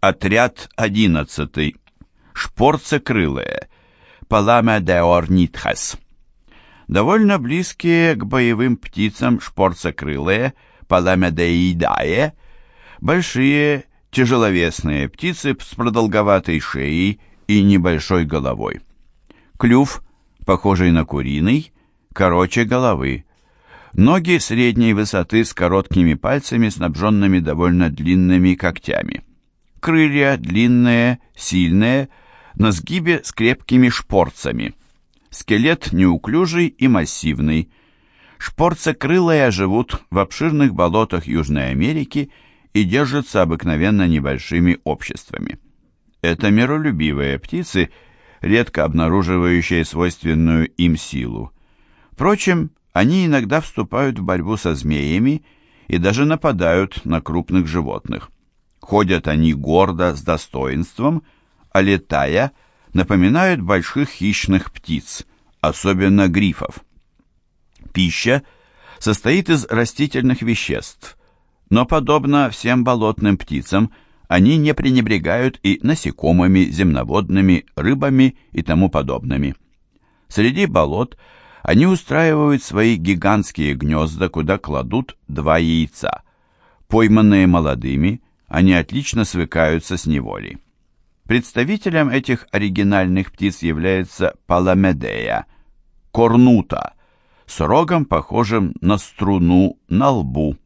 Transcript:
Отряд 11. Шпорцекрылые. Паламе де орнитхас. Довольно близкие к боевым птицам шпорцекрылые, паламедеидае, большие тяжеловесные птицы с продолговатой шеей и небольшой головой. Клюв, похожий на куриный, короче головы. Ноги средней высоты с короткими пальцами, снабженными довольно длинными когтями. Крылья длинные, сильные, на сгибе с крепкими шпорцами. Скелет неуклюжий и массивный. Шпорцекрылые живут в обширных болотах Южной Америки и держатся обыкновенно небольшими обществами. Это миролюбивые птицы, редко обнаруживающие свойственную им силу. Впрочем, они иногда вступают в борьбу со змеями и даже нападают на крупных животных. Ходят они гордо, с достоинством, а летая – напоминают больших хищных птиц, особенно грифов. Пища состоит из растительных веществ, но, подобно всем болотным птицам, они не пренебрегают и насекомыми, земноводными, рыбами и тому подобными. Среди болот они устраивают свои гигантские гнезда, куда кладут два яйца. Пойманные молодыми, они отлично свыкаются с неволей. Представителем этих оригинальных птиц является паламедея, корнута, с рогом, похожим на струну на лбу.